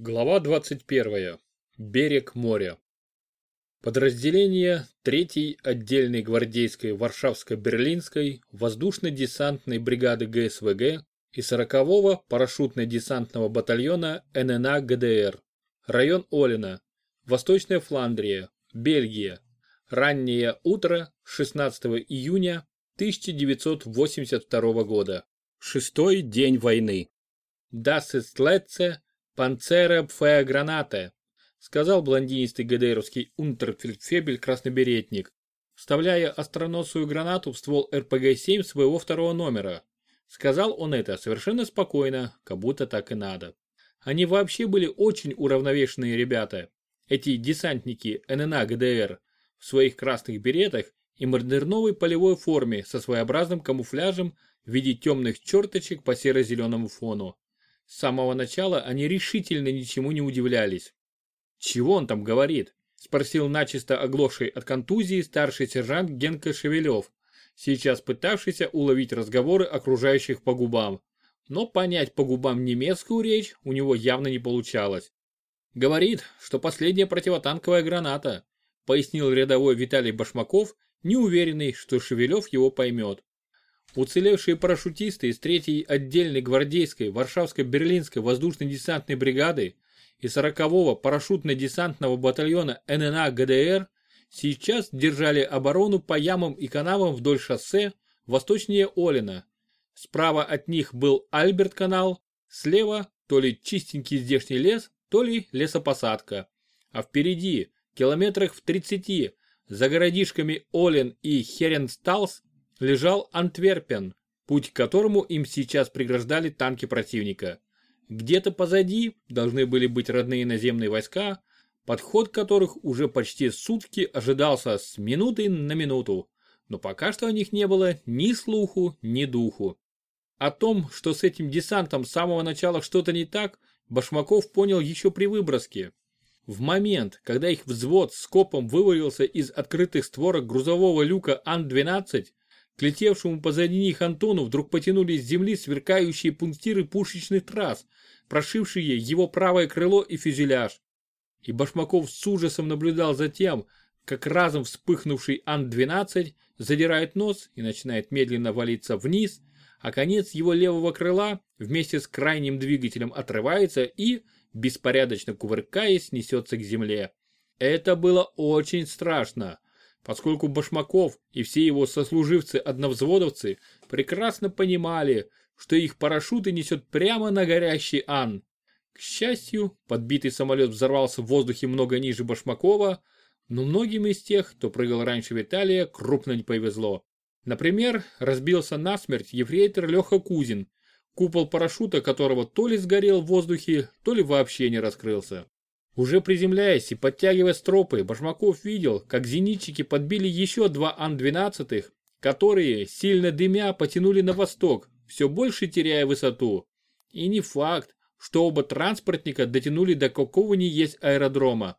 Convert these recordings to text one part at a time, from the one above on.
Глава 21. Берег моря. Подразделение 3-й отдельной гвардейской Варшавско-Берлинской воздушно-десантной бригады ГСВГ и 40-го парашютно-десантного батальона ННА ГДР. Район Олина. Восточная Фландрия. Бельгия. Раннее утро 16 июня 1982 года. Шестой день войны. Das ist letzte «Панцера пфеогранате», сказал блондинистый ГДРовский унтерфельдфебель красноберетник, вставляя остроносую гранату в ствол РПГ-7 своего второго номера. Сказал он это совершенно спокойно, как будто так и надо. Они вообще были очень уравновешенные ребята. Эти десантники ННА ГДР в своих красных беретах и модерновой полевой форме со своеобразным камуфляжем в виде темных черточек по серо-зеленому фону. С самого начала они решительно ничему не удивлялись. «Чего он там говорит?» – спросил начисто оглохший от контузии старший сержант Генка Шевелев, сейчас пытавшийся уловить разговоры окружающих по губам. Но понять по губам немецкую речь у него явно не получалось. «Говорит, что последняя противотанковая граната», – пояснил рядовой Виталий Башмаков, неуверенный, что Шевелев его поймет. Уцелевшие парашютисты из 3-й отдельной гвардейской Варшавско-Берлинской воздушно-десантной бригады и 40-го парашютно-десантного батальона ННА ГДР сейчас держали оборону по ямам и канавам вдоль шоссе восточнее Олина. Справа от них был Альберт-канал, слева то ли чистенький здешний лес, то ли лесопосадка. А впереди, километрах в 30, за городишками Олен и Херенсталс лежал Антверпен, путь к которому им сейчас преграждали танки противника. Где-то позади должны были быть родные наземные войска, подход которых уже почти сутки ожидался с минуты на минуту, но пока что о них не было ни слуху, ни духу. О том, что с этим десантом с самого начала что-то не так, Башмаков понял еще при выброске. В момент, когда их взвод с копом вывалился из открытых створок грузового люка Ан-12, к летевшему позади них Антону вдруг потянулись с земли сверкающие пунктиры пушечных трасс, прошившие его правое крыло и фюзеляж. И Башмаков с ужасом наблюдал за тем, как разом вспыхнувший Ан-12 задирает нос и начинает медленно валиться вниз, а конец его левого крыла вместе с крайним двигателем отрывается и, беспорядочно кувыркаясь, несется к земле. Это было очень страшно поскольку Башмаков и все его сослуживцы-одновзводовцы прекрасно понимали, что их парашюты несет прямо на горящий Ан. К счастью, подбитый самолет взорвался в воздухе много ниже Башмакова, но многим из тех, кто прыгал раньше Виталия, крупно не повезло. Например, разбился насмерть ефрейтор Леха Кузин, купол парашюта которого то ли сгорел в воздухе, то ли вообще не раскрылся. Уже приземляясь и подтягивая стропы, Башмаков видел, как зенитчики подбили еще два Ан-12, которые, сильно дымя, потянули на восток, все больше теряя высоту. И не факт, что оба транспортника дотянули до какого ни есть аэродрома.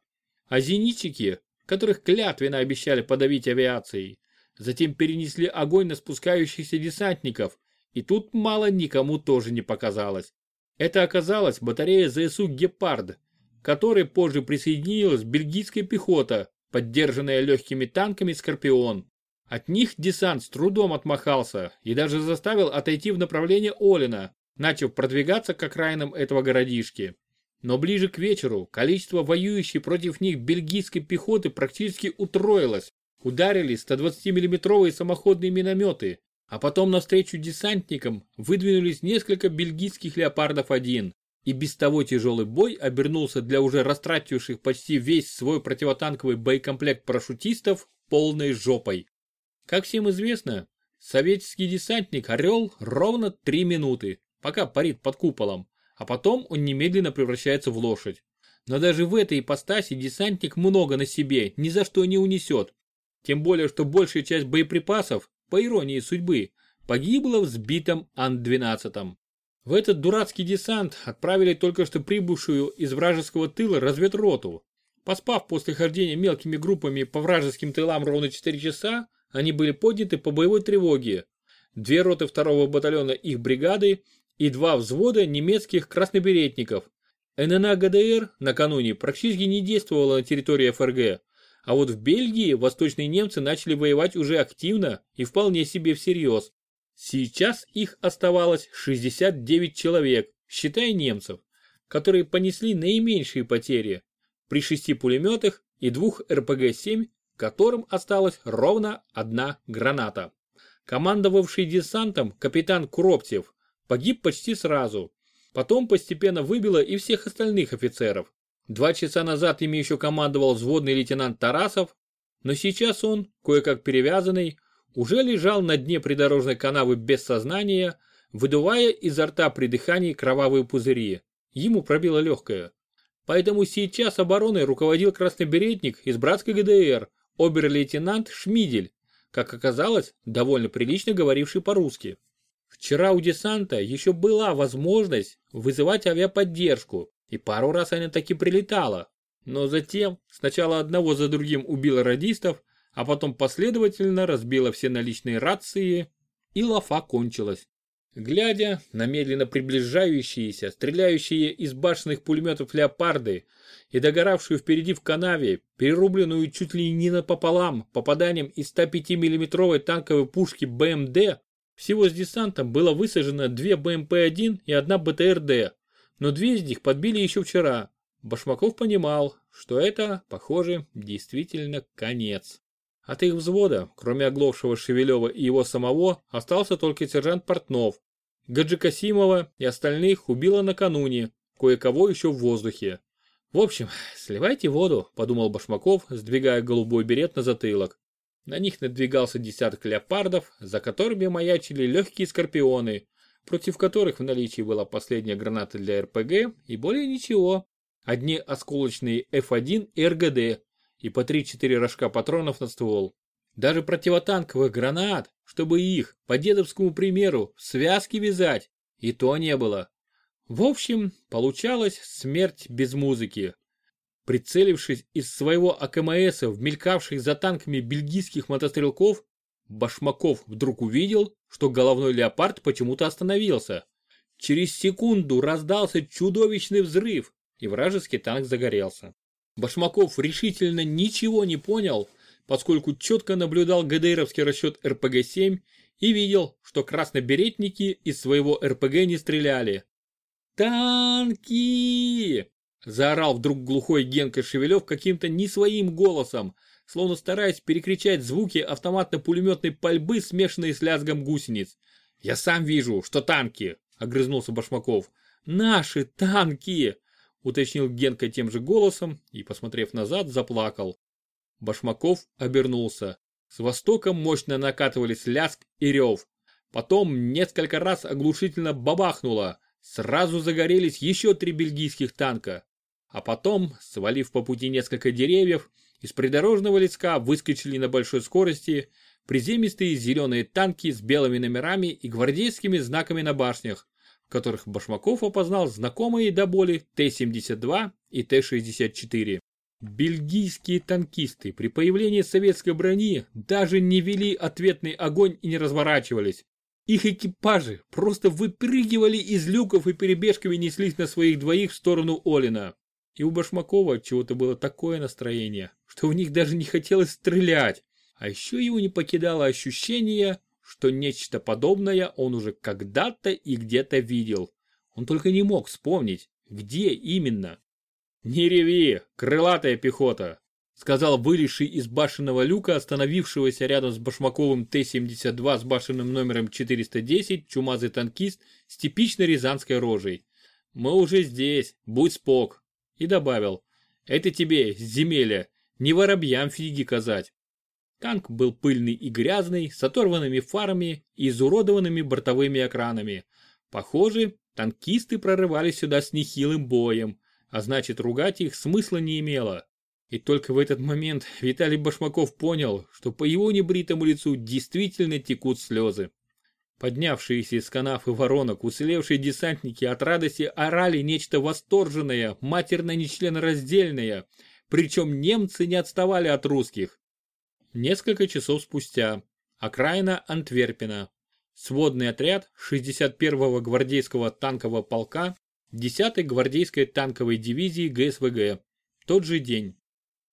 А зенитчики, которых клятвенно обещали подавить авиацией, затем перенесли огонь на спускающихся десантников, и тут мало никому тоже не показалось. Это оказалась батарея ЗСУ «Гепард», которой позже присоединилась бельгийская пехота, поддержанная легкими танками «Скорпион». От них десант с трудом отмахался и даже заставил отойти в направлении Олина, начав продвигаться к окраинам этого городишки. Но ближе к вечеру количество воюющей против них бельгийской пехоты практически утроилось. Ударили 120 миллиметровые самоходные минометы, а потом навстречу десантникам выдвинулись несколько бельгийских «Леопардов-1» и без того тяжелый бой обернулся для уже растративших почти весь свой противотанковый боекомплект парашютистов полной жопой. Как всем известно, советский десантник «Орел» ровно три минуты, пока парит под куполом, а потом он немедленно превращается в лошадь. Но даже в этой ипостаси десантник много на себе, ни за что не унесет. Тем более, что большая часть боеприпасов, по иронии судьбы, погибла в сбитом Ан-12. В этот дурацкий десант отправили только что прибывшую из вражеского тыла разведроту. Поспав после хождения мелкими группами по вражеским тылам ровно 4 часа, они были подняты по боевой тревоге. Две роты второго батальона их бригады и два взвода немецких красноберетников. ННА ГДР накануне практически не действовала на территории ФРГ, а вот в Бельгии восточные немцы начали воевать уже активно и вполне себе всерьез. Сейчас их оставалось 69 человек, считая немцев, которые понесли наименьшие потери при шести пулеметах и двух РПГ-7, которым осталась ровно одна граната. Командовавший десантом капитан Куроптев погиб почти сразу. Потом постепенно выбило и всех остальных офицеров. Два часа назад ими еще командовал взводный лейтенант Тарасов, но сейчас он, кое-как перевязанный, уже лежал на дне придорожной канавы без сознания, выдувая изо рта при дыхании кровавые пузыри. Ему пробило легкое. Поэтому сейчас обороной руководил красноберетник из братской ГДР, обер-лейтенант Шмидель, как оказалось, довольно прилично говоривший по-русски. Вчера у десанта еще была возможность вызывать авиаподдержку, и пару раз она таки прилетала. Но затем сначала одного за другим убила радистов, а потом последовательно разбила все наличные рации, и лафа кончилась. Глядя на медленно приближающиеся, стреляющие из башенных пулеметов леопарды и догоравшую впереди в канаве, перерубленную чуть ли не напополам попаданием из 105 миллиметровой танковой пушки БМД, всего с десантом было высажено две БМП-1 и одна БТРД, но две из них подбили еще вчера. Башмаков понимал, что это, похоже, действительно конец. От их взвода, кроме оглохшего Шевелева и его самого, остался только сержант Портнов. Гаджи Касимова и остальных убило накануне, кое-кого еще в воздухе. В общем, сливайте воду, подумал Башмаков, сдвигая голубой берет на затылок. На них надвигался десяток леопардов, за которыми маячили легкие скорпионы, против которых в наличии была последняя граната для РПГ и более ничего. Одни осколочные F1 и РГД, и по 3-4 рожка патронов на ствол. Даже противотанковых гранат, чтобы их, по дедовскому примеру, в связке вязать, и то не было. В общем, получалась смерть без музыки. Прицелившись из своего АКМСа в мелькавших за танками бельгийских мотострелков, Башмаков вдруг увидел, что головной леопард почему-то остановился. Через секунду раздался чудовищный взрыв, и вражеский танк загорелся. Башмаков решительно ничего не понял, поскольку четко наблюдал ГДРовский расчет РПГ-7 и видел, что красноберетники из своего РПГ не стреляли. «Танки!» – заорал вдруг глухой Генка Шевелев каким-то не своим голосом, словно стараясь перекричать звуки автоматно-пулеметной пальбы, смешанные с лязгом гусениц. «Я сам вижу, что танки!» – огрызнулся Башмаков. «Наши танки!» Уточнил Генка тем же голосом и, посмотрев назад, заплакал. Башмаков обернулся. С востока мощно накатывались ляск и рев. Потом несколько раз оглушительно бабахнуло. Сразу загорелись еще три бельгийских танка. А потом, свалив по пути несколько деревьев, из придорожного леска выскочили на большой скорости приземистые зеленые танки с белыми номерами и гвардейскими знаками на башнях, которых Башмаков опознал знакомые до боли Т-72 и Т-64. Бельгийские танкисты при появлении советской брони даже не вели ответный огонь и не разворачивались. Их экипажи просто выпрыгивали из люков и перебежками неслись на своих двоих в сторону Олина. И у Башмакова чего-то было такое настроение, что у них даже не хотелось стрелять. А еще его не покидало ощущение, что нечто подобное он уже когда-то и где-то видел. Он только не мог вспомнить, где именно. «Не реви, крылатая пехота!» сказал вылезший из башенного люка, остановившегося рядом с башмаковым Т-72 с башенным номером 410 чумазый танкист с типичной рязанской рожей. «Мы уже здесь, будь спок!» И добавил, «Это тебе, земеля, не воробьям фиги казать!» Танк был пыльный и грязный, с оторванными фарами и изуродованными бортовыми экранами. Похоже, танкисты прорывались сюда с нехилым боем, а значит ругать их смысла не имело. И только в этот момент Виталий Башмаков понял, что по его небритому лицу действительно текут слезы. Поднявшиеся из канав и воронок уцелевшие десантники от радости орали нечто восторженное, матерно-нечленораздельное, причем немцы не отставали от русских. Несколько часов спустя. Окраина Антверпена. Сводный отряд 61-го гвардейского танкового полка 10-й гвардейской танковой дивизии ГСВГ. Тот же день.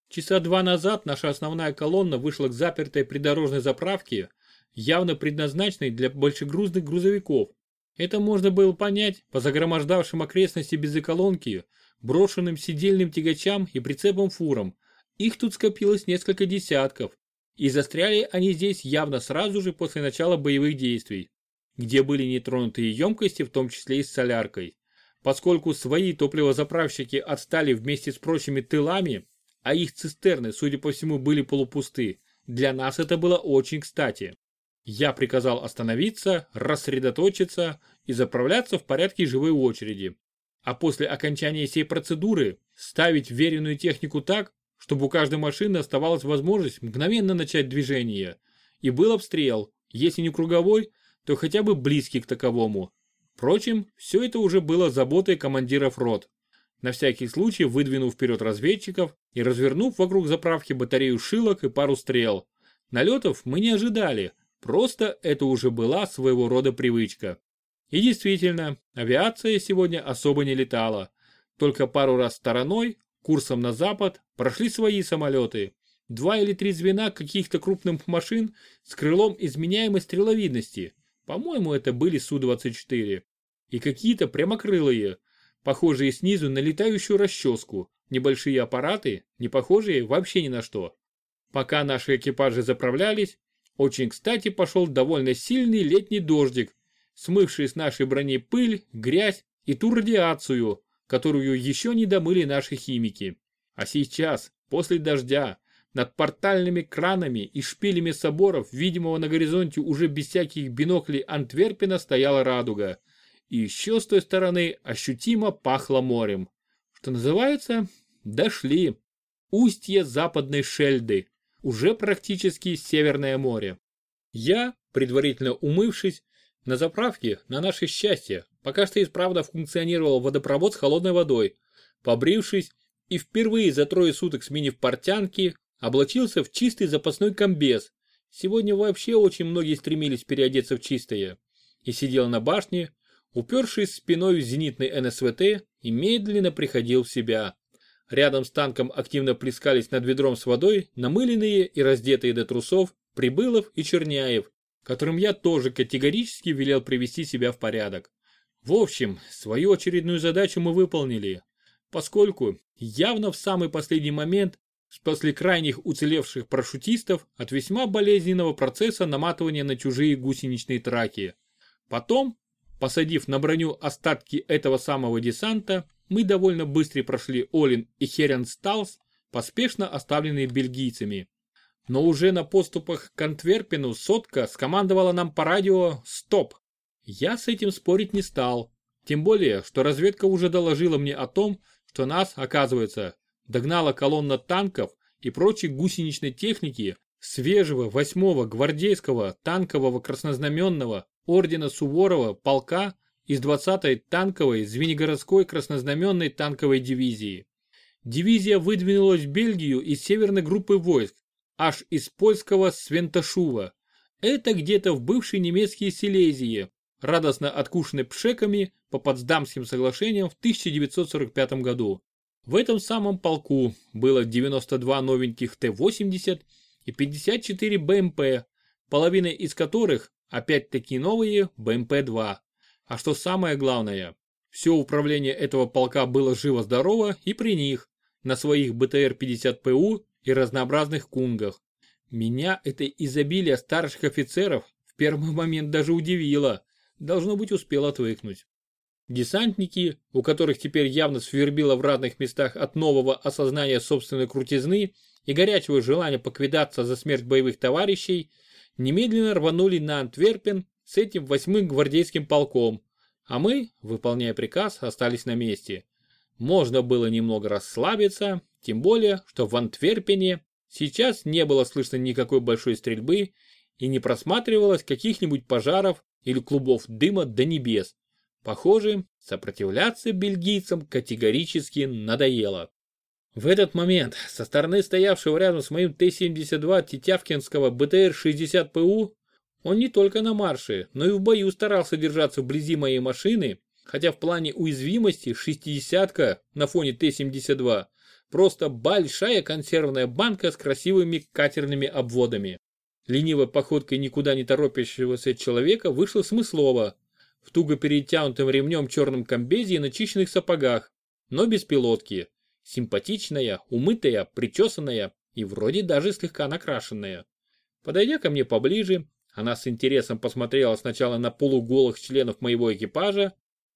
Часа два назад наша основная колонна вышла к запертой придорожной заправке, явно предназначенной для большегрузных грузовиков. Это можно было понять по загромождавшим окрестности бензоколонки, брошенным сидельным тягачам и прицепом фурам. Их тут скопилось несколько десятков, и застряли они здесь явно сразу же после начала боевых действий, где были нетронутые емкости, в том числе и с соляркой. Поскольку свои топливозаправщики отстали вместе с прочими тылами, а их цистерны, судя по всему, были полупусты, для нас это было очень кстати. Я приказал остановиться, рассредоточиться и заправляться в порядке живой очереди. А после окончания всей процедуры ставить веренную технику так, чтобы у каждой машины оставалась возможность мгновенно начать движение. И был обстрел, если не круговой, то хотя бы близкий к таковому. Впрочем, все это уже было заботой командиров рот. На всякий случай выдвинув вперед разведчиков и развернув вокруг заправки батарею шилок и пару стрел. Налетов мы не ожидали, просто это уже была своего рода привычка. И действительно, авиация сегодня особо не летала. Только пару раз стороной, курсом на запад, прошли свои самолеты. Два или три звена каких-то крупных машин с крылом изменяемой стреловидности – по-моему, это были Су-24. И какие-то прямокрылые, похожие снизу на летающую расческу, небольшие аппараты, не похожие вообще ни на что. Пока наши экипажи заправлялись, очень кстати пошел довольно сильный летний дождик, смывший с нашей брони пыль, грязь и ту радиацию, которую еще не домыли наши химики. А сейчас, после дождя, над портальными кранами и шпилями соборов, видимого на горизонте уже без всяких биноклей Антверпена, стояла радуга. И еще с той стороны ощутимо пахло морем. Что называется, дошли. Устье западной Шельды, уже практически Северное море. Я, предварительно умывшись, на заправке, на наше счастье, пока что исправно функционировал водопровод с холодной водой. Побрившись и впервые за трое суток сменив портянки, облачился в чистый запасной комбез. Сегодня вообще очень многие стремились переодеться в чистое. И сидел на башне, упершись спиной в зенитный НСВТ и медленно приходил в себя. Рядом с танком активно плескались над ведром с водой намыленные и раздетые до трусов Прибылов и Черняев, которым я тоже категорически велел привести себя в порядок. В общем, свою очередную задачу мы выполнили, поскольку явно в самый последний момент после крайних уцелевших парашютистов от весьма болезненного процесса наматывания на чужие гусеничные траки. Потом, посадив на броню остатки этого самого десанта, мы довольно быстро прошли Олин и Херенсталс, поспешно оставленные бельгийцами. Но уже на поступах к Антверпену сотка скомандовала нам по радио «Стоп!». Я с этим спорить не стал, тем более, что разведка уже доложила мне о том, что нас, оказывается, догнала колонна танков и прочей гусеничной техники свежего 8-го гвардейского танкового краснознаменного ордена Суворова полка из 20-й танковой Звенигородской краснознаменной танковой дивизии. Дивизия выдвинулась в Бельгию из северной группы войск, аж из польского Свенташува. Это где-то в бывшей немецкие Силезии, радостно откушенной пшеками по Потсдамским соглашениям в 1945 году. В этом самом полку было 92 новеньких Т-80 и 54 БМП, половина из которых опять-таки новые БМП-2. А что самое главное, все управление этого полка было живо-здорово и при них, на своих БТР-50ПУ и разнообразных кунгах. Меня это изобилие старших офицеров в первый момент даже удивило, должно быть успел отвыкнуть. Десантники, у которых теперь явно свербило в разных местах от нового осознания собственной крутизны и горячего желания поквидаться за смерть боевых товарищей, немедленно рванули на Антверпен с этим восьмым гвардейским полком, а мы, выполняя приказ, остались на месте. Можно было немного расслабиться, тем более, что в Антверпене сейчас не было слышно никакой большой стрельбы и не просматривалось каких-нибудь пожаров или клубов дыма до небес. Похоже, сопротивляться бельгийцам категорически надоело. В этот момент со стороны стоявшего рядом с моим Т-72 Тетявкинского БТР-60ПУ он не только на марше, но и в бою старался держаться вблизи моей машины Хотя в плане уязвимости шестидесятка на фоне Т-72 просто большая консервная банка с красивыми катерными обводами. Ленивой походкой никуда не торопящегося человека вышла смыслово. В туго перетянутом ремнем черном комбезе и начищенных сапогах, но без пилотки. Симпатичная, умытая, причесанная и вроде даже слегка накрашенная. Подойдя ко мне поближе, она с интересом посмотрела сначала на полуголых членов моего экипажа.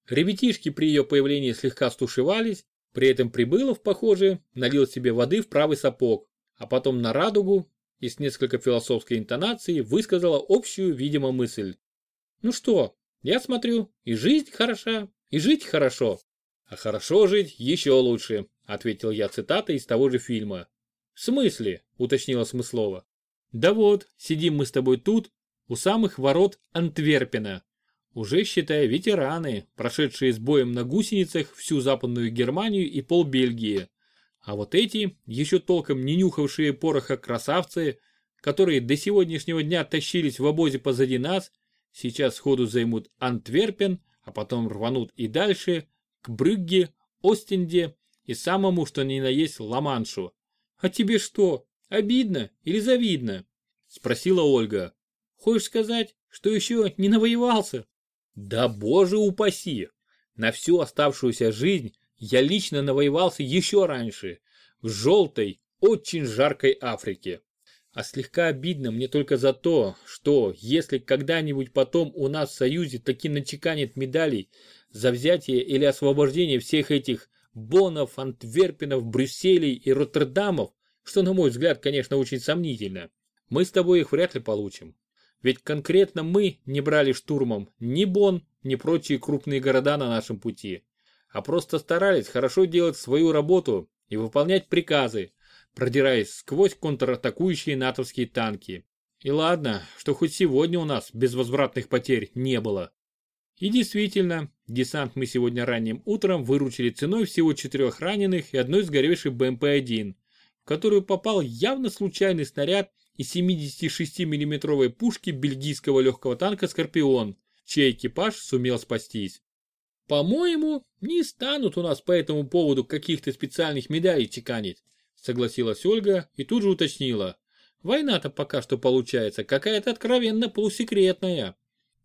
Ребятишки при ее появлении слегка стушевались, при этом Прибылов, похоже, налил себе воды в правый сапог, а потом на радугу и с несколько философской интонацией высказала общую, видимо, мысль. Ну что, я смотрю, и жизнь хороша, и жить хорошо. А хорошо жить еще лучше, ответил я цитатой из того же фильма. В смысле? уточнила Смыслова. Да вот, сидим мы с тобой тут, у самых ворот Антверпена. Уже, считая, ветераны, прошедшие с боем на гусеницах всю Западную Германию и пол Бельгии. А вот эти, еще толком не нюхавшие пороха красавцы, которые до сегодняшнего дня тащились в обозе позади нас, сейчас сходу займут Антверпен, а потом рванут и дальше, к Брюгге, Остенде и самому что ни на есть Ла-Маншу. А тебе что, обидно или завидно? Спросила Ольга. Хочешь сказать, что еще не навоевался? Да боже упаси! На всю оставшуюся жизнь я лично навоевался еще раньше, в желтой, очень жаркой Африке. А слегка обидно мне только за то, что если когда-нибудь потом у нас в Союзе таки начеканит медалей за взятие или освобождение всех этих Бонов, Антверпенов, Брюсселей и Роттердамов, что на мой взгляд, конечно, очень сомнительно, мы с тобой их вряд ли получим. Ведь конкретно мы не брали штурмом ни Бон, ни прочие крупные города на нашем пути, а просто старались хорошо делать свою работу и выполнять приказы, продираясь сквозь контратакующие натовские танки. И ладно, что хоть сегодня у нас безвозвратных потерь не было. И действительно, десант мы сегодня ранним утром выручили ценой всего четырех раненых и одной сгоревшей БМП-1, в которую попал явно случайный снаряд и 76 миллиметровой пушки бельгийского легкого танка «Скорпион», чей экипаж сумел спастись. «По-моему, не станут у нас по этому поводу каких-то специальных медалей чеканить», согласилась Ольга и тут же уточнила. «Война-то пока что получается какая-то откровенно полусекретная».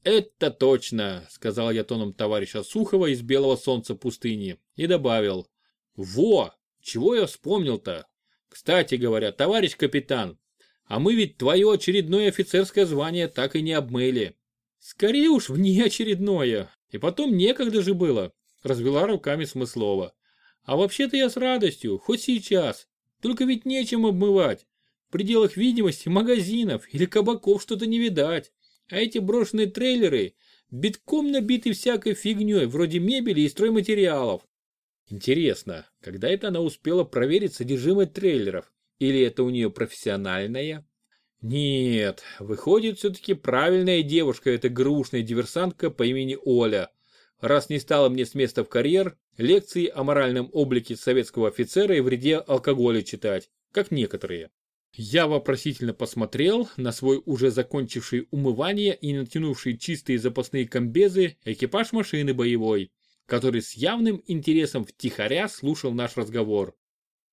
«Это точно», — сказал я тоном товарища Сухова из белого солнца пустыни и добавил. «Во, чего я вспомнил-то? Кстати говоря, товарищ капитан, а мы ведь твое очередное офицерское звание так и не обмыли. Скорее уж внеочередное. И потом некогда же было. Развела руками Смыслова. А вообще-то я с радостью, хоть сейчас. Только ведь нечем обмывать. В пределах видимости магазинов или кабаков что-то не видать. А эти брошенные трейлеры битком набиты всякой фигней, вроде мебели и стройматериалов. Интересно, когда это она успела проверить содержимое трейлеров? Или это у нее профессиональная? Нет, выходит все-таки правильная девушка эта грушная диверсантка по имени Оля. Раз не стала мне с места в карьер, лекции о моральном облике советского офицера и вреде алкоголя читать, как некоторые. Я вопросительно посмотрел на свой уже закончивший умывание и натянувший чистые запасные комбезы экипаж машины боевой, который с явным интересом втихаря слушал наш разговор.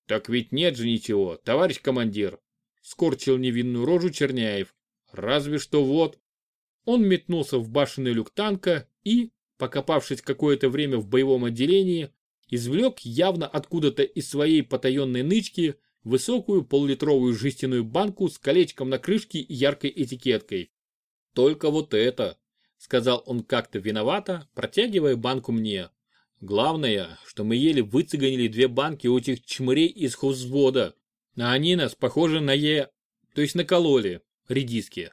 Так ведь нет же ничего, товарищ командир. Скорчил невинную рожу Черняев. Разве что вот. Он метнулся в башенный люк танка и, покопавшись какое-то время в боевом отделении, извлек явно откуда-то из своей потаенной нычки высокую поллитровую жестяную банку с колечком на крышке и яркой этикеткой. «Только вот это», — сказал он как-то виновато, протягивая банку мне. Главное, что мы еле выцеганили две банки у этих чмырей из хозвода. А они нас, похоже, на Е... То есть накололи. Редиски.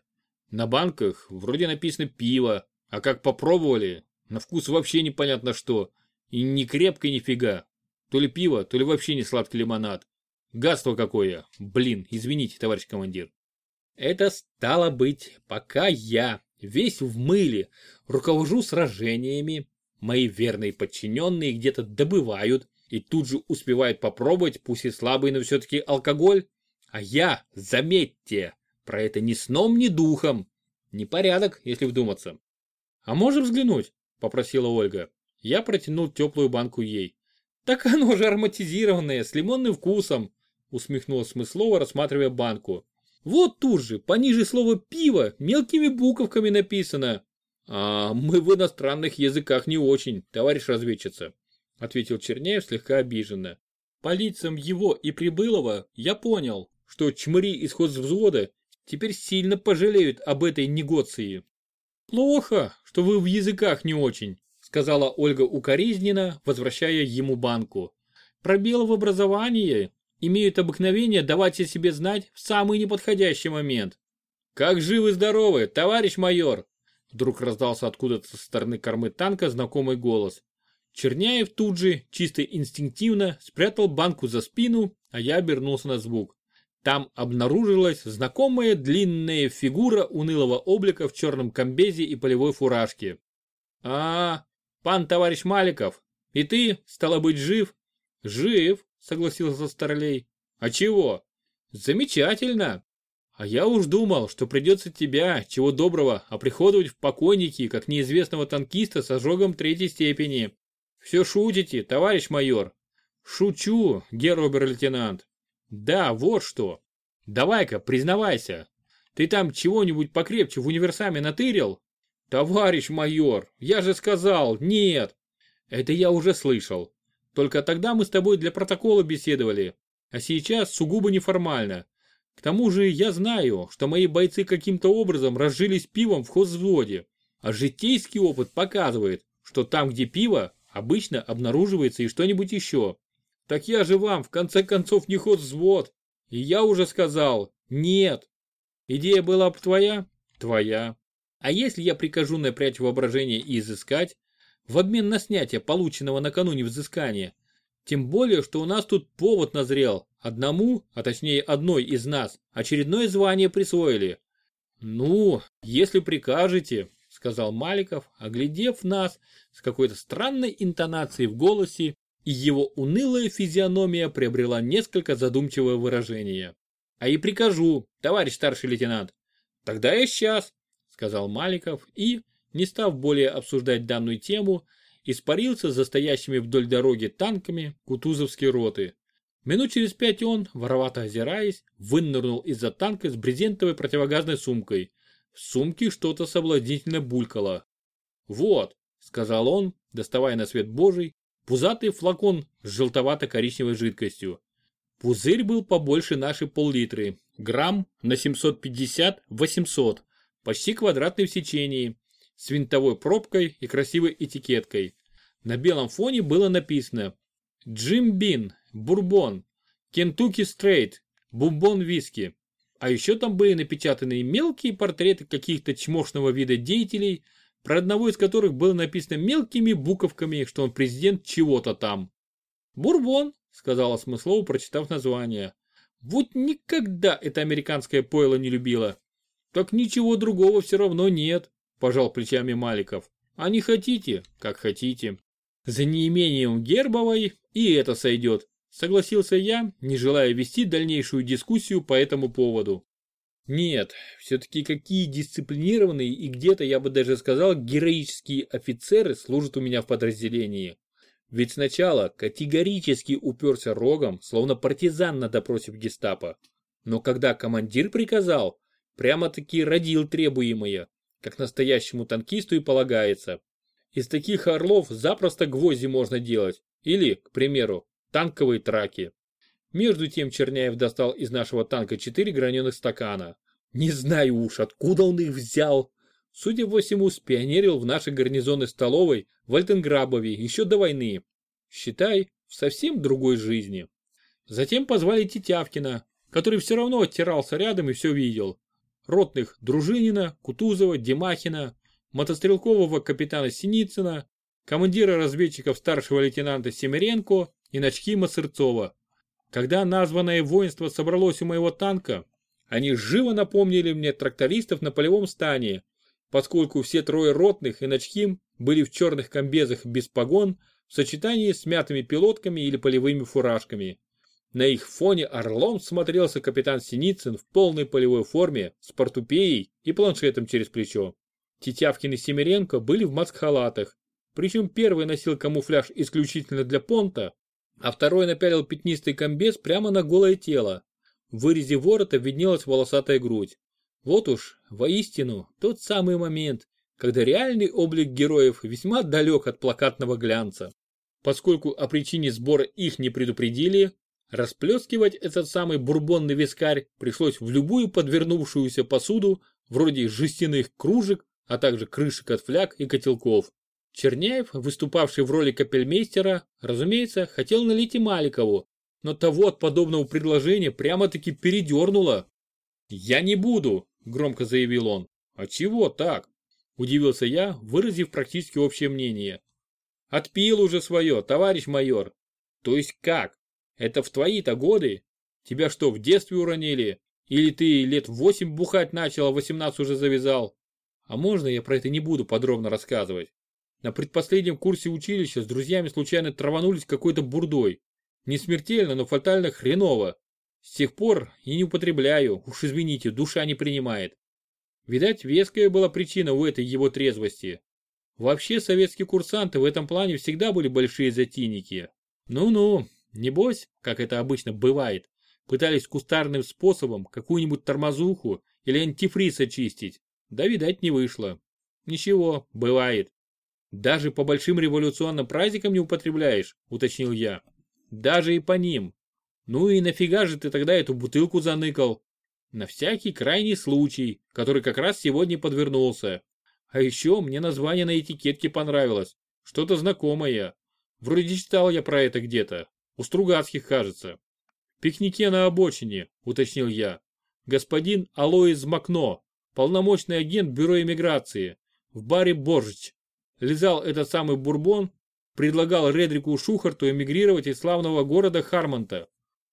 На банках вроде написано пиво, а как попробовали, на вкус вообще непонятно что. И не крепко нифига. То ли пиво, то ли вообще не сладкий лимонад. Гадство какое. Блин, извините, товарищ командир. Это стало быть, пока я, весь в мыле, руковожу сражениями, Мои верные подчиненные где-то добывают и тут же успевают попробовать, пусть и слабый, но все-таки алкоголь. А я, заметьте, про это ни сном, ни духом. Непорядок, если вдуматься. А можем взглянуть? Попросила Ольга. Я протянул теплую банку ей. Так оно же ароматизированное, с лимонным вкусом, усмехнулась Смыслова, рассматривая банку. Вот тут же, пониже слова пиво, мелкими буковками написано. А мы в иностранных языках не очень, товарищ разведчица, ответил Черняев слегка обиженно. По лицам его и Прибылова я понял, что чмыри из взвода теперь сильно пожалеют об этой негоции. Плохо, что вы в языках не очень, сказала Ольга укоризненно, возвращая ему банку. Пробел в образовании имеют обыкновение давать о себе знать в самый неподходящий момент. «Как живы-здоровы, товарищ майор!» Вдруг раздался откуда-то со стороны кормы танка знакомый голос. Черняев тут же, чисто инстинктивно, спрятал банку за спину, а я обернулся на звук. Там обнаружилась знакомая длинная фигура унылого облика в черном комбезе и полевой фуражке. а, пан товарищ Маликов, и ты, стало быть, жив?» «Жив», согласился Старлей. А чего? Замечательно. А я уж думал, что придется тебя, чего доброго, оприходовать в покойники, как неизвестного танкиста с ожогом третьей степени. Все шутите, товарищ майор. Шучу, герр-обер-лейтенант. Да, вот что. Давай-ка, признавайся. Ты там чего-нибудь покрепче в универсаме натырил? Товарищ майор, я же сказал, нет. Это я уже слышал. Только тогда мы с тобой для протокола беседовали, а сейчас сугубо неформально. К тому же я знаю, что мои бойцы каким-то образом разжились пивом в хозвзводе, а житейский опыт показывает, что там, где пиво, обычно обнаруживается и что-нибудь еще. Так я же вам, в конце концов, не хозвзвод. И я уже сказал, нет. Идея была бы твоя? Твоя. А если я прикажу напрячь воображение и изыскать, в обмен на снятие полученного накануне взыскания. Тем более, что у нас тут повод назрел. Одному, а точнее одной из нас, очередное звание присвоили. Ну, если прикажете, сказал Маликов, оглядев нас с какой-то странной интонацией в голосе, и его унылая физиономия приобрела несколько задумчивое выражение. А и прикажу, товарищ старший лейтенант. Тогда я сейчас, сказал Маликов и, не став более обсуждать данную тему, испарился за стоящими вдоль дороги танками Кутузовской роты. Минут через пять он, воровато озираясь, вынырнул из-за танка с брезентовой противогазной сумкой. В сумке что-то соблазнительно булькало. «Вот», — сказал он, доставая на свет божий, пузатый флакон с желтовато-коричневой жидкостью. Пузырь был побольше нашей пол-литры, грамм на 750-800, почти квадратный в сечении, с винтовой пробкой и красивой этикеткой. На белом фоне было написано «Джим Бин, Бурбон, Кентукки Стрейт, Бумбон Виски». А еще там были напечатаны мелкие портреты каких-то чмошного вида деятелей, про одного из которых было написано мелкими буковками, что он президент чего-то там. «Бурбон», — сказала Смыслова, прочитав название. «Вот никогда это американское пойло не любила. Так ничего другого все равно нет пожал плечами Маликов. А не хотите, как хотите. За неимением Гербовой и это сойдет, согласился я, не желая вести дальнейшую дискуссию по этому поводу. Нет, все-таки какие дисциплинированные и где-то, я бы даже сказал, героические офицеры служат у меня в подразделении. Ведь сначала категорически уперся рогом, словно партизан на допросе в гестапо. Но когда командир приказал, прямо-таки родил требуемое, как настоящему танкисту и полагается. Из таких орлов запросто гвозди можно делать, или, к примеру, танковые траки. Между тем Черняев достал из нашего танка четыре граненых стакана. Не знаю уж, откуда он их взял. Судя по всему, спионерил в нашей гарнизонной столовой в Альтенграбове еще до войны. Считай, в совсем другой жизни. Затем позвали Тетявкина, который все равно оттирался рядом и все видел ротных Дружинина, Кутузова, Демахина, мотострелкового капитана Синицына, командира разведчиков старшего лейтенанта Семеренко и Ночкима Сырцова. Когда названное воинство собралось у моего танка, они живо напомнили мне трактористов на полевом стане, поскольку все трое ротных и Ночким были в черных комбезах без погон в сочетании с мятыми пилотками или полевыми фуражками. На их фоне орлом смотрелся капитан Синицын в полной полевой форме с портупеей и планшетом через плечо. Тетявкин и Семеренко были в маск-халатах, Причем первый носил камуфляж исключительно для понта, а второй напялил пятнистый комбез прямо на голое тело. В вырезе ворота виднелась волосатая грудь. Вот уж, воистину, тот самый момент, когда реальный облик героев весьма далек от плакатного глянца. Поскольку о причине сбора их не предупредили, расплескивать этот самый бурбонный вискарь пришлось в любую подвернувшуюся посуду, вроде жестяных кружек, а также крышек от фляг и котелков. Черняев, выступавший в роли капельмейстера, разумеется, хотел налить и Маликову, но того от подобного предложения прямо-таки передернуло. «Я не буду», – громко заявил он. «А чего так?» – удивился я, выразив практически общее мнение. «Отпил уже свое, товарищ майор». «То есть как? Это в твои-то годы? Тебя что, в детстве уронили? Или ты лет восемь бухать начал, а восемнадцать уже завязал?» А можно я про это не буду подробно рассказывать? На предпоследнем курсе училища с друзьями случайно траванулись какой-то бурдой. Не смертельно, но фатально хреново. С тех пор и не употребляю, уж извините, душа не принимает. Видать, веская была причина у этой его трезвости. Вообще советские курсанты в этом плане всегда были большие затейники. Ну-ну, небось, как это обычно бывает, пытались кустарным способом какую-нибудь тормозуху или антифриз очистить. Да, видать, не вышло. Ничего, бывает. Даже по большим революционным праздникам не употребляешь, уточнил я. Даже и по ним. Ну и нафига же ты тогда эту бутылку заныкал? На всякий крайний случай, который как раз сегодня подвернулся. А еще мне название на этикетке понравилось. Что-то знакомое. Вроде читал я про это где-то. У Стругацких, кажется. Пикнике на обочине, уточнил я. Господин Алоис Макно, полномочный агент бюро иммиграции. В баре Боржич лизал этот самый бурбон, предлагал Редрику Шухарту эмигрировать из славного города Хармонта.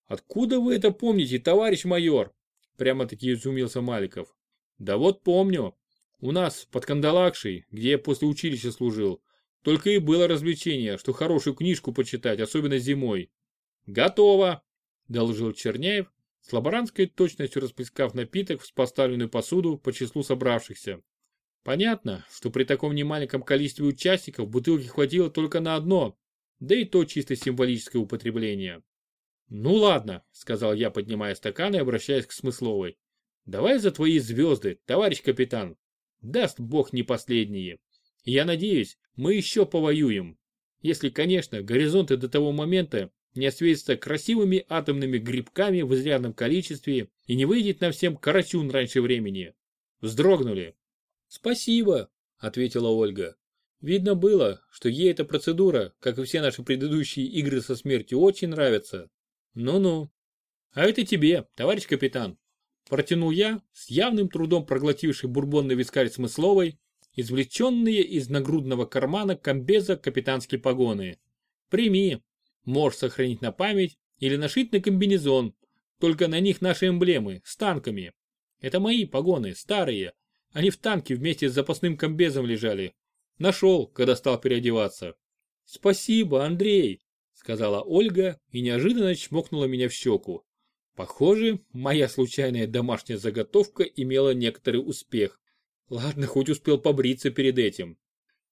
«Откуда вы это помните, товарищ майор?» Прямо-таки изумился Маликов. «Да вот помню. У нас под Кандалакшей, где я после училища служил, только и было развлечение, что хорошую книжку почитать, особенно зимой». «Готово!» – доложил Черняев, с лаборантской точностью расплескав напиток в поставленную посуду по числу собравшихся. Понятно, что при таком немаленьком количестве участников бутылки хватило только на одно, да и то чисто символическое употребление. «Ну ладно», — сказал я, поднимая стакан и обращаясь к Смысловой. «Давай за твои звезды, товарищ капитан. Даст бог не последние. Я надеюсь, мы еще повоюем. Если, конечно, горизонты до того момента не осветятся красивыми атомными грибками в изрядном количестве и не выйдет на всем карасюн раньше времени. Вздрогнули. «Спасибо», — ответила Ольга. Видно было, что ей эта процедура, как и все наши предыдущие игры со смертью, очень нравится. Ну-ну. А это тебе, товарищ капитан. Протянул я, с явным трудом проглотивший бурбонный вискарь смысловой, извлеченные из нагрудного кармана комбеза капитанские погоны. Прими. Можешь сохранить на память или нашить на комбинезон. Только на них наши эмблемы, с танками. Это мои погоны, старые, они в танке вместе с запасным комбезом лежали. Нашел, когда стал переодеваться. Спасибо, Андрей, сказала Ольга и неожиданно чмокнула меня в щеку. Похоже, моя случайная домашняя заготовка имела некоторый успех. Ладно, хоть успел побриться перед этим.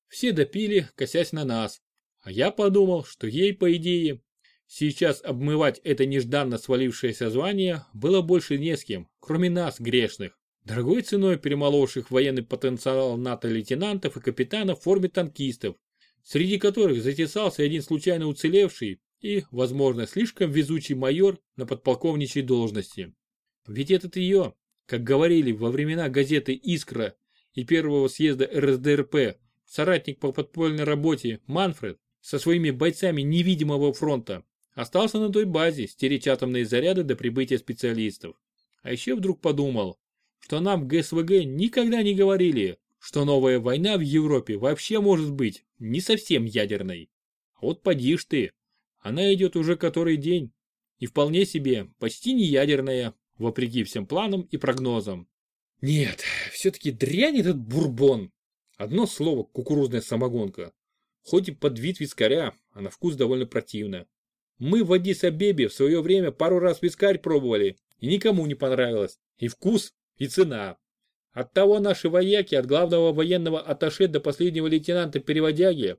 Все допили, косясь на нас. А я подумал, что ей, по идее, сейчас обмывать это нежданно свалившееся звание было больше не с кем, кроме нас, грешных дорогой ценой перемоловших военный потенциал НАТО лейтенантов и капитанов в форме танкистов, среди которых затесался один случайно уцелевший и, возможно, слишком везучий майор на подполковничьей должности. Ведь этот ее, как говорили во времена газеты «Искра» и первого съезда РСДРП, соратник по подпольной работе Манфред со своими бойцами невидимого фронта остался на той базе стеречь атомные заряды до прибытия специалистов. А еще вдруг подумал, что нам ГСВГ никогда не говорили, что новая война в Европе вообще может быть не совсем ядерной. Вот поди ж ты, она идет уже который день, и вполне себе почти не ядерная, вопреки всем планам и прогнозам. Нет, все-таки дрянь этот бурбон. Одно слово кукурузная самогонка. Хоть и под вид вискаря, а на вкус довольно противно. Мы в Адис-Абебе в свое время пару раз вискарь пробовали, и никому не понравилось. И вкус и цена. Оттого наши вояки от главного военного атташе до последнего лейтенанта-переводяги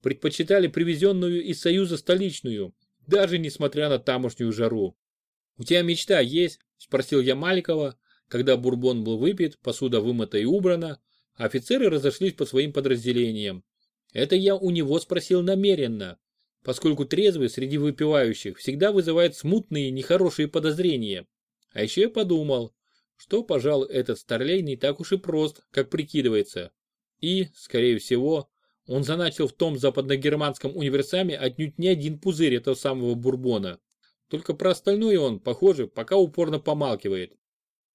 предпочитали привезенную из Союза столичную, даже несмотря на тамошнюю жару. «У тебя мечта есть?» – спросил я Маликова, когда бурбон был выпит, посуда вымыта и убрана, а офицеры разошлись по своим подразделениям. Это я у него спросил намеренно, поскольку трезвый среди выпивающих всегда вызывает смутные нехорошие подозрения. А еще я подумал, что, пожалуй, этот старлей не так уж и прост, как прикидывается. И, скорее всего, он заначил в том западногерманском универсаме отнюдь не один пузырь этого самого бурбона. Только про остальное он, похоже, пока упорно помалкивает.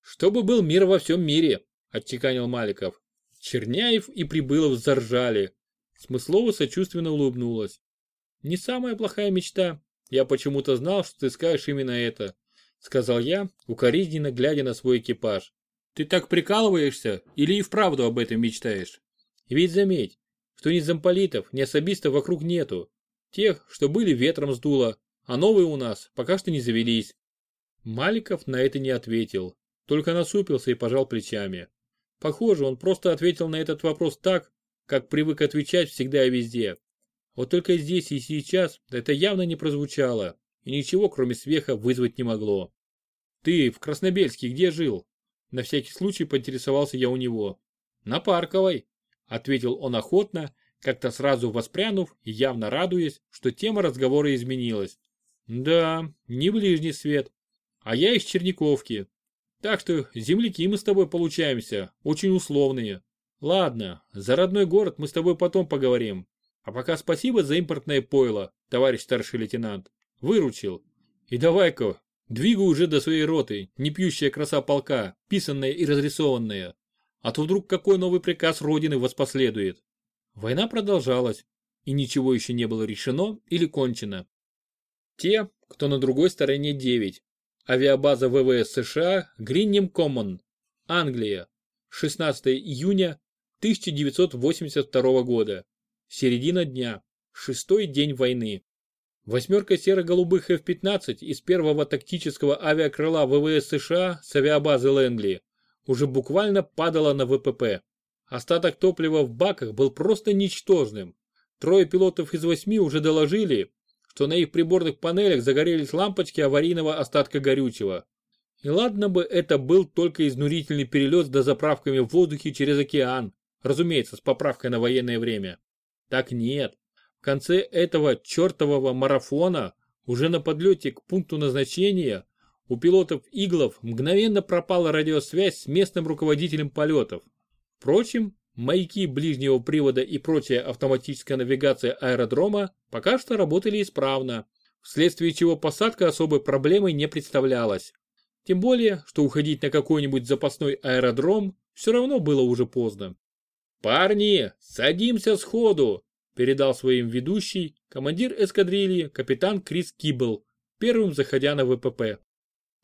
«Чтобы был мир во всем мире», – отчеканил Маликов. Черняев и Прибылов заржали. Смыслова сочувственно улыбнулась. «Не самая плохая мечта. Я почему-то знал, что ты скажешь именно это», – сказал я, укоризненно глядя на свой экипаж. «Ты так прикалываешься или и вправду об этом мечтаешь? Ведь заметь, что ни замполитов, ни особистов вокруг нету. Тех, что были ветром сдуло, а новые у нас пока что не завелись. Маликов на это не ответил, только насупился и пожал плечами. Похоже, он просто ответил на этот вопрос так, как привык отвечать всегда и везде. Вот только здесь и сейчас это явно не прозвучало, и ничего кроме смеха вызвать не могло. «Ты в Краснобельске где жил?» На всякий случай поинтересовался я у него. «На Парковой», — ответил он охотно, как-то сразу воспрянув и явно радуясь, что тема разговора изменилась. Да, не ближний свет. А я из Черниковки. Так что земляки мы с тобой получаемся, очень условные. Ладно, за родной город мы с тобой потом поговорим. А пока спасибо за импортное пойло, товарищ старший лейтенант. Выручил. И давай-ка, двигай уже до своей роты, не пьющая краса полка, писанная и разрисованная. А то вдруг какой новый приказ Родины воспоследует. Война продолжалась, и ничего еще не было решено или кончено. Те, кто на другой стороне 9. Авиабаза ВВС США Гриннем Коммон, Англия. 16 июня 1982 года. Середина дня. Шестой день войны. Восьмерка серо-голубых F-15 из первого тактического авиакрыла ВВС США с авиабазы Лэнгли уже буквально падала на ВПП. Остаток топлива в баках был просто ничтожным. Трое пилотов из восьми уже доложили, что на их приборных панелях загорелись лампочки аварийного остатка горючего. И ладно бы это был только изнурительный перелет с дозаправками в воздухе через океан, разумеется, с поправкой на военное время. Так нет. В конце этого чертового марафона, уже на подлете к пункту назначения, у пилотов Иглов мгновенно пропала радиосвязь с местным руководителем полетов. Впрочем, Маяки ближнего привода и прочая автоматическая навигация аэродрома пока что работали исправно, вследствие чего посадка особой проблемой не представлялась. Тем более, что уходить на какой-нибудь запасной аэродром все равно было уже поздно. «Парни, садимся сходу!» Передал своим ведущий командир эскадрильи капитан Крис Кибл, первым заходя на ВПП.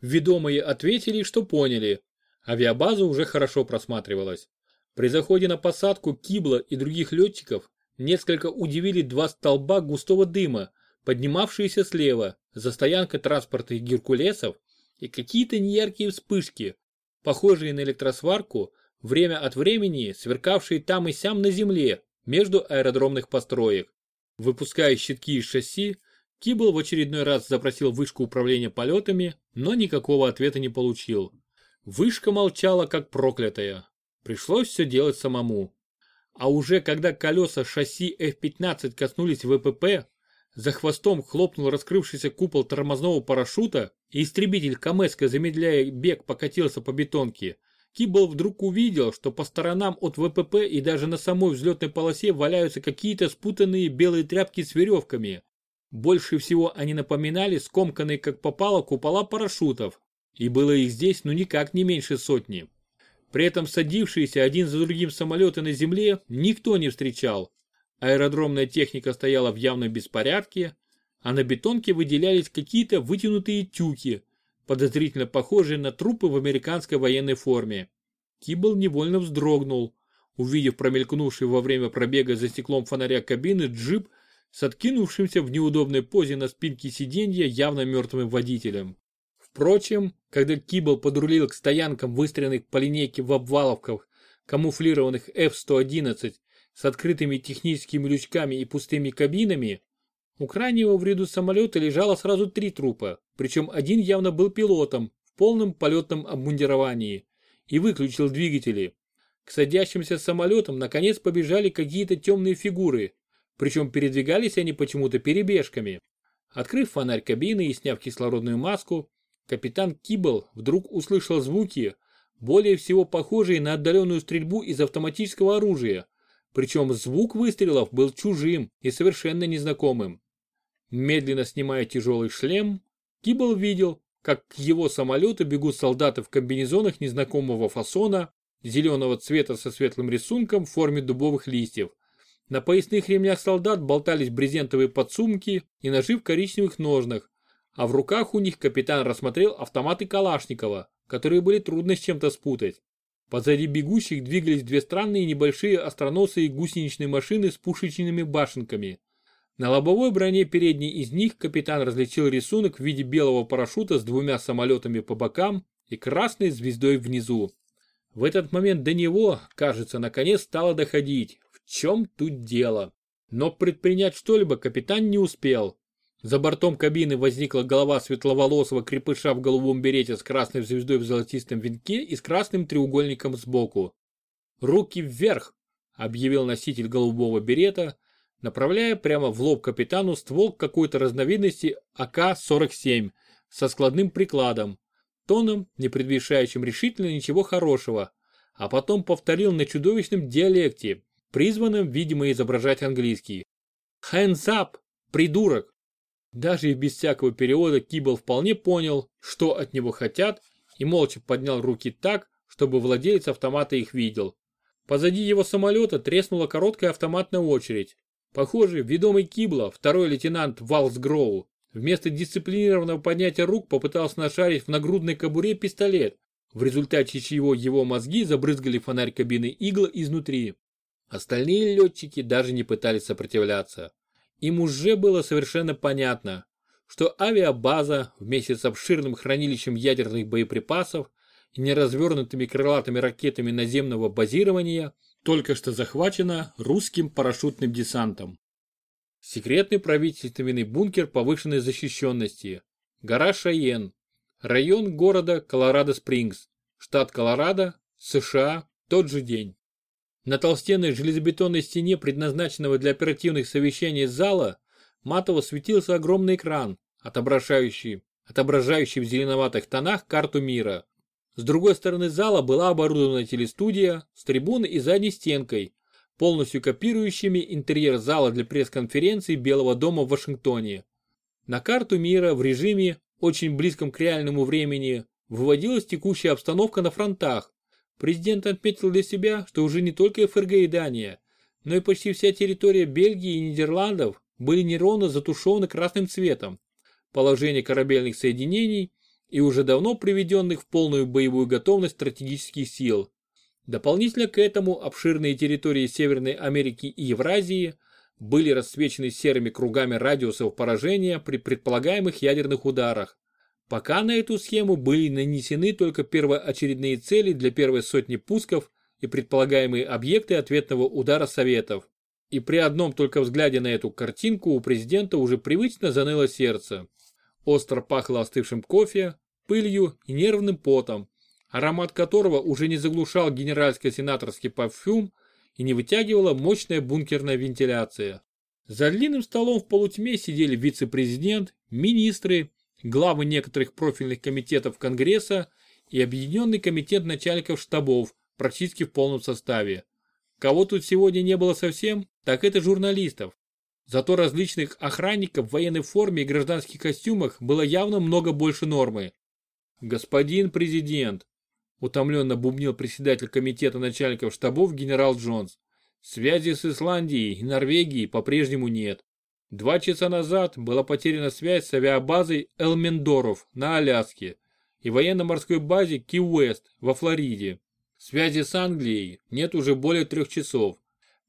Ведомые ответили, что поняли. Авиабаза уже хорошо просматривалась. При заходе на посадку Кибла и других летчиков несколько удивили два столба густого дыма, поднимавшиеся слева, за стоянкой транспортных геркулесов, и какие-то неяркие вспышки, похожие на электросварку, время от времени сверкавшие там и сям на земле, между аэродромных построек. Выпуская щитки из шасси, Кибл в очередной раз запросил вышку управления полетами, но никакого ответа не получил. Вышка молчала как проклятая. Пришлось все делать самому. А уже когда колеса шасси F-15 коснулись ВПП, за хвостом хлопнул раскрывшийся купол тормозного парашюта, и истребитель Камеска, замедляя бег, покатился по бетонке. Кибл вдруг увидел, что по сторонам от ВПП и даже на самой взлетной полосе валяются какие-то спутанные белые тряпки с веревками. Больше всего они напоминали скомканные как попало купола парашютов. И было их здесь ну никак не меньше сотни. При этом садившиеся один за другим самолеты на земле никто не встречал. Аэродромная техника стояла в явном беспорядке, а на бетонке выделялись какие-то вытянутые тюки, подозрительно похожие на трупы в американской военной форме. Кибл невольно вздрогнул, увидев промелькнувший во время пробега за стеклом фонаря кабины джип с откинувшимся в неудобной позе на спинке сиденья явно мертвым водителем. Впрочем, когда Кибл подрулил к стоянкам выстроенных по линейке в обваловках камуфлированных F-111 с открытыми техническими лючками и пустыми кабинами, у крайнего в ряду самолета лежало сразу три трупа, причем один явно был пилотом в полном полетном обмундировании и выключил двигатели. К садящимся самолетам наконец побежали какие-то темные фигуры, причем передвигались они почему-то перебежками. Открыв фонарь кабины и сняв кислородную маску, капитан Кибл вдруг услышал звуки, более всего похожие на отдаленную стрельбу из автоматического оружия, причем звук выстрелов был чужим и совершенно незнакомым. Медленно снимая тяжелый шлем, Кибл видел, как к его самолету бегут солдаты в комбинезонах незнакомого фасона, зеленого цвета со светлым рисунком в форме дубовых листьев. На поясных ремнях солдат болтались брезентовые подсумки и ножи в коричневых ножнах, а в руках у них капитан рассмотрел автоматы Калашникова, которые были трудно с чем-то спутать. Позади бегущих двигались две странные небольшие остроносые гусеничные машины с пушечными башенками. На лобовой броне передней из них капитан различил рисунок в виде белого парашюта с двумя самолетами по бокам и красной звездой внизу. В этот момент до него, кажется, наконец стало доходить, в чем тут дело. Но предпринять что-либо капитан не успел. За бортом кабины возникла голова светловолосого крепыша в голубом берете с красной звездой в золотистом венке и с красным треугольником сбоку. «Руки вверх!» – объявил носитель голубого берета, направляя прямо в лоб капитану ствол какой-то разновидности АК-47 со складным прикладом, тоном, не предвещающим решительно ничего хорошего, а потом повторил на чудовищном диалекте, призванном, видимо, изображать английский. «Hands up, придурок!» Даже и без всякого перевода Кибл вполне понял, что от него хотят, и молча поднял руки так, чтобы владелец автомата их видел. Позади его самолета треснула короткая автоматная очередь, Похоже, ведомый Кибла, второй лейтенант Валсгроу, вместо дисциплинированного поднятия рук попытался нашарить в нагрудной кобуре пистолет, в результате чего его мозги забрызгали фонарь кабины игла изнутри. Остальные летчики даже не пытались сопротивляться. Им уже было совершенно понятно, что авиабаза вместе с обширным хранилищем ядерных боеприпасов и неразвернутыми крылатыми ракетами наземного базирования – только что захвачена русским парашютным десантом. Секретный правительственный бункер повышенной защищенности. Гора Шайен. Район города Колорадо-Спрингс. Штат Колорадо, США, тот же день. На толстенной железобетонной стене, предназначенного для оперативных совещаний зала, матово светился огромный экран, отображающий, отображающий в зеленоватых тонах карту мира. С другой стороны зала была оборудована телестудия с трибуной и задней стенкой, полностью копирующими интерьер зала для пресс-конференции Белого дома в Вашингтоне. На карту мира в режиме, очень близком к реальному времени, выводилась текущая обстановка на фронтах. Президент отметил для себя, что уже не только ФРГ и Дания, но и почти вся территория Бельгии и Нидерландов были неровно затушеваны красным цветом. Положение корабельных соединений и уже давно приведенных в полную боевую готовность стратегических сил. Дополнительно к этому обширные территории Северной Америки и Евразии были расцвечены серыми кругами радиусов поражения при предполагаемых ядерных ударах. Пока на эту схему были нанесены только первоочередные цели для первой сотни пусков и предполагаемые объекты ответного удара Советов. И при одном только взгляде на эту картинку у президента уже привычно заныло сердце. Остро пахло остывшим кофе, пылью и нервным потом, аромат которого уже не заглушал генеральско-сенаторский парфюм и не вытягивала мощная бункерная вентиляция. За длинным столом в полутьме сидели вице-президент, министры, главы некоторых профильных комитетов Конгресса и Объединенный комитет начальников штабов практически в полном составе. Кого тут сегодня не было совсем, так это журналистов. Зато различных охранников в военной форме и гражданских костюмах было явно много больше нормы. «Господин президент», – утомленно бубнил председатель комитета начальников штабов генерал Джонс, «связи с Исландией и Норвегией по-прежнему нет. Два часа назад была потеряна связь с авиабазой Элмендоров на Аляске и военно-морской базе Ки-Уэст во Флориде. Связи с Англией нет уже более трех часов.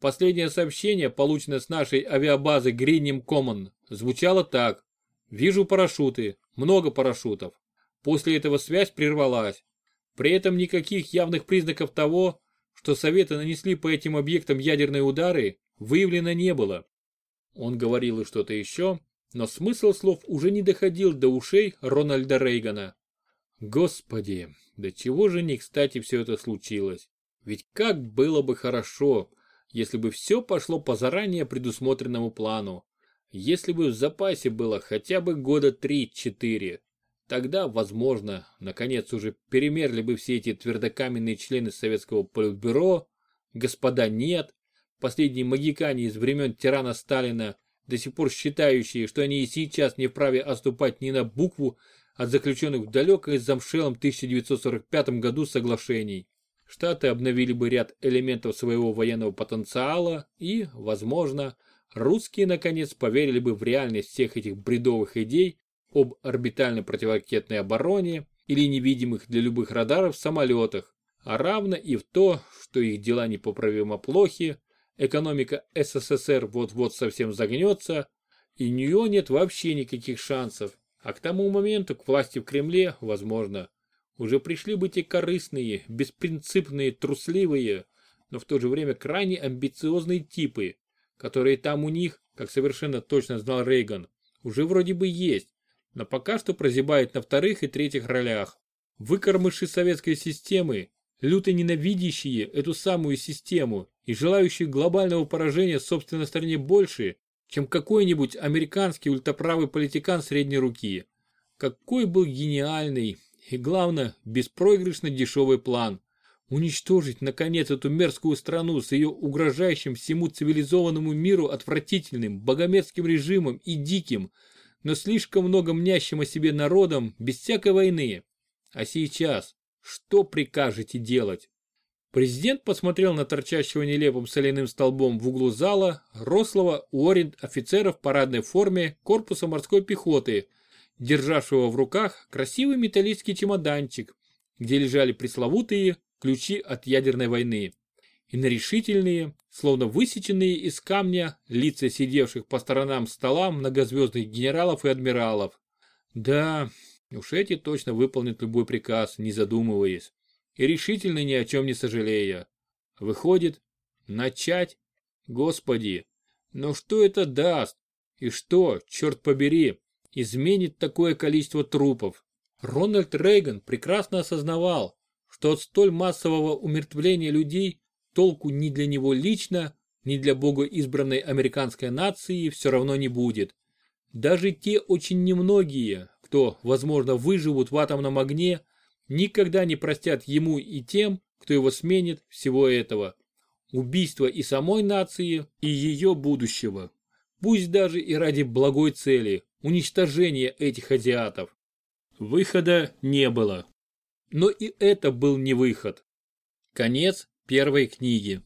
Последнее сообщение, полученное с нашей авиабазы Гринним Коммон, звучало так. Вижу парашюты, много парашютов. После этого связь прервалась. При этом никаких явных признаков того, что Советы нанесли по этим объектам ядерные удары, выявлено не было. Он говорил и что-то еще, но смысл слов уже не доходил до ушей Рональда Рейгана. Господи, да чего же не кстати все это случилось? Ведь как было бы хорошо, если бы все пошло по заранее предусмотренному плану. Если бы в запасе было хотя бы года 3-4, тогда, возможно, наконец уже перемерли бы все эти твердокаменные члены Советского Политбюро, господа нет, последние магикане из времен тирана Сталина, до сих пор считающие, что они и сейчас не вправе отступать ни на букву от заключенных в далекой замшелом 1945 году соглашений. Штаты обновили бы ряд элементов своего военного потенциала и, возможно, русские наконец поверили бы в реальность всех этих бредовых идей об орбитальной противоракетной обороне или невидимых для любых радаров самолетах, а равно и в то, что их дела непоправимо плохи, экономика СССР вот-вот совсем загнется, и у нее нет вообще никаких шансов, а к тому моменту к власти в Кремле, возможно, уже пришли бы те корыстные, беспринципные, трусливые, но в то же время крайне амбициозные типы, которые там у них, как совершенно точно знал Рейган, уже вроде бы есть, но пока что прозябают на вторых и третьих ролях. Выкормыши советской системы, люто ненавидящие эту самую систему и желающие глобального поражения собственной стране больше, чем какой-нибудь американский ультраправый политикан средней руки. Какой был гениальный и, главное, беспроигрышно дешевый план. Уничтожить, наконец, эту мерзкую страну с ее угрожающим всему цивилизованному миру отвратительным, богомерзким режимом и диким, но слишком много мнящим о себе народом без всякой войны. А сейчас, что прикажете делать? Президент посмотрел на торчащего нелепым соляным столбом в углу зала рослого уоррент офицера в парадной форме корпуса морской пехоты, державшего в руках красивый металлический чемоданчик, где лежали пресловутые ключи от ядерной войны. И на решительные, словно высеченные из камня, лица сидевших по сторонам стола многозвездных генералов и адмиралов. Да, уж эти точно выполнят любой приказ, не задумываясь и решительно ни о чем не сожалея. Выходит, начать? Господи, но что это даст? И что, черт побери, изменит такое количество трупов? Рональд Рейган прекрасно осознавал, что от столь массового умертвления людей толку ни для него лично, ни для бога избранной американской нации все равно не будет. Даже те очень немногие, кто, возможно, выживут в атомном огне, никогда не простят ему и тем, кто его сменит, всего этого. Убийство и самой нации, и ее будущего. Пусть даже и ради благой цели, уничтожения этих азиатов. Выхода не было. Но и это был не выход. Конец первой книги.